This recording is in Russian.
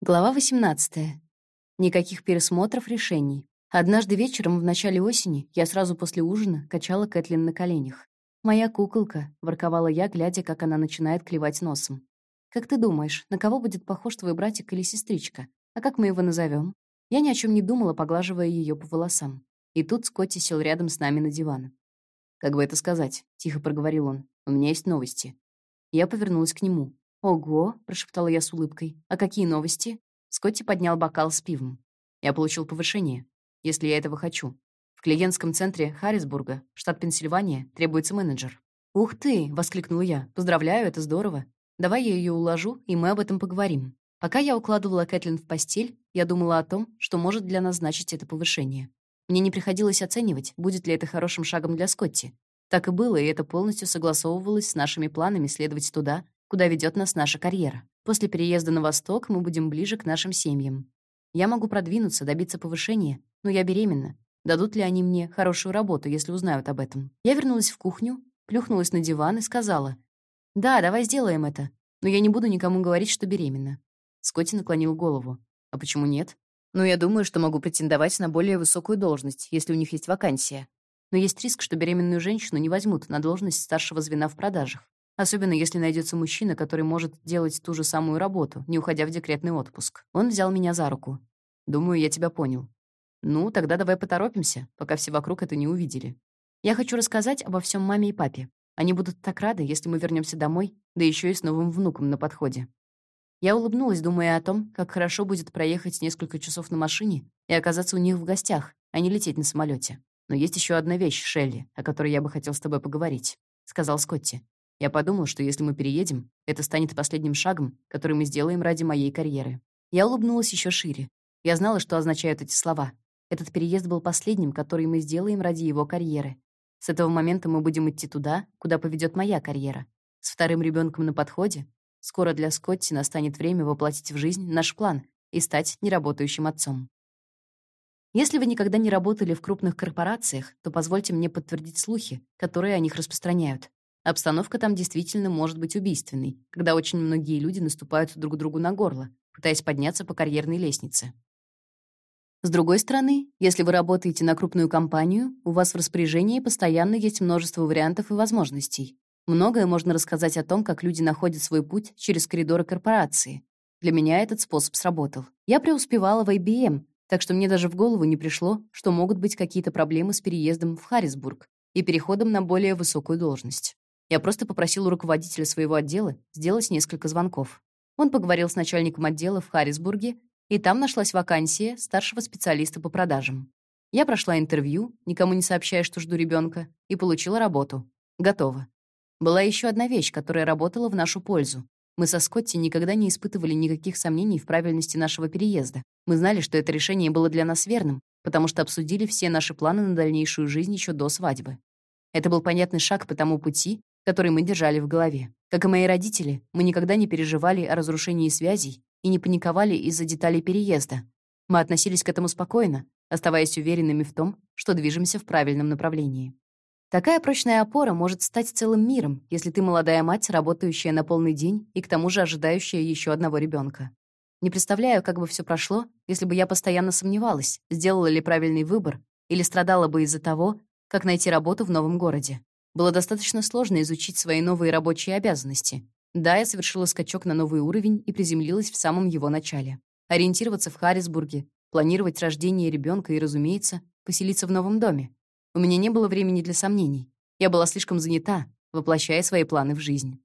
Глава 18. Никаких пересмотров решений. Однажды вечером в начале осени я сразу после ужина качала Кэтлин на коленях. «Моя куколка», — ворковала я, глядя, как она начинает клевать носом. «Как ты думаешь, на кого будет похож твой братик или сестричка? А как мы его назовем? Я ни о чем не думала, поглаживая ее по волосам. И тут Скотти сел рядом с нами на диван. «Как бы это сказать?» — тихо проговорил он. «У меня есть новости». Я повернулась к нему. «Ого!» — прошептала я с улыбкой. «А какие новости?» Скотти поднял бокал с пивом. «Я получил повышение, если я этого хочу. В клиентском центре Харрисбурга, штат Пенсильвания, требуется менеджер». «Ух ты!» — воскликнул я. «Поздравляю, это здорово. Давай я ее уложу, и мы об этом поговорим». Пока я укладывала Кэтлин в постель, я думала о том, что может для нас значить это повышение. Мне не приходилось оценивать, будет ли это хорошим шагом для Скотти. Так и было, и это полностью согласовывалось с нашими планами следовать туда, куда ведет нас наша карьера. После переезда на восток мы будем ближе к нашим семьям. Я могу продвинуться, добиться повышения, но я беременна. Дадут ли они мне хорошую работу, если узнают об этом? Я вернулась в кухню, плюхнулась на диван и сказала: "Да, давай сделаем это. Но я не буду никому говорить, что беременна". Скотти наклонил голову. "А почему нет? Ну, я думаю, что могу претендовать на более высокую должность, если у них есть вакансия. Но есть риск, что беременную женщину не возьмут на должность старшего звена в продажах. Особенно если найдется мужчина, который может делать ту же самую работу, не уходя в декретный отпуск. Он взял меня за руку. «Думаю, я тебя понял». «Ну, тогда давай поторопимся, пока все вокруг это не увидели. Я хочу рассказать обо всем маме и папе. Они будут так рады, если мы вернемся домой, да еще и с новым внуком на подходе». Я улыбнулась, думая о том, как хорошо будет проехать несколько часов на машине и оказаться у них в гостях, а не лететь на самолете. «Но есть еще одна вещь, Шелли, о которой я бы хотел с тобой поговорить», — сказал Скотти. Я подумал, что если мы переедем, это станет последним шагом, который мы сделаем ради моей карьеры. Я улыбнулась еще шире. Я знала, что означают эти слова. Этот переезд был последним, который мы сделаем ради его карьеры. С этого момента мы будем идти туда, куда поведет моя карьера. С вторым ребенком на подходе скоро для Скотти настанет время воплотить в жизнь наш план и стать неработающим отцом. Если вы никогда не работали в крупных корпорациях, то позвольте мне подтвердить слухи, которые о них распространяют. Обстановка там действительно может быть убийственной, когда очень многие люди наступают друг другу на горло, пытаясь подняться по карьерной лестнице. С другой стороны, если вы работаете на крупную компанию, у вас в распоряжении постоянно есть множество вариантов и возможностей. Многое можно рассказать о том, как люди находят свой путь через коридоры корпорации. Для меня этот способ сработал. Я преуспевала в IBM, так что мне даже в голову не пришло, что могут быть какие-то проблемы с переездом в Харрисбург и переходом на более высокую должность. Я просто попросил у руководителя своего отдела сделать несколько звонков. Он поговорил с начальником отдела в Харрисбурге, и там нашлась вакансия старшего специалиста по продажам. Я прошла интервью, никому не сообщая, что жду ребенка, и получила работу. Готово. Была еще одна вещь, которая работала в нашу пользу. Мы со Скотти никогда не испытывали никаких сомнений в правильности нашего переезда. Мы знали, что это решение было для нас верным, потому что обсудили все наши планы на дальнейшую жизнь еще до свадьбы. Это был понятный шаг по тому пути, который мы держали в голове. Как и мои родители, мы никогда не переживали о разрушении связей и не паниковали из-за деталей переезда. Мы относились к этому спокойно, оставаясь уверенными в том, что движемся в правильном направлении. Такая прочная опора может стать целым миром, если ты молодая мать, работающая на полный день и к тому же ожидающая еще одного ребенка. Не представляю, как бы все прошло, если бы я постоянно сомневалась, сделала ли правильный выбор или страдала бы из-за того, как найти работу в новом городе. Было достаточно сложно изучить свои новые рабочие обязанности. Да, я совершила скачок на новый уровень и приземлилась в самом его начале. Ориентироваться в Харрисбурге, планировать рождение ребенка и, разумеется, поселиться в новом доме. У меня не было времени для сомнений. Я была слишком занята, воплощая свои планы в жизнь.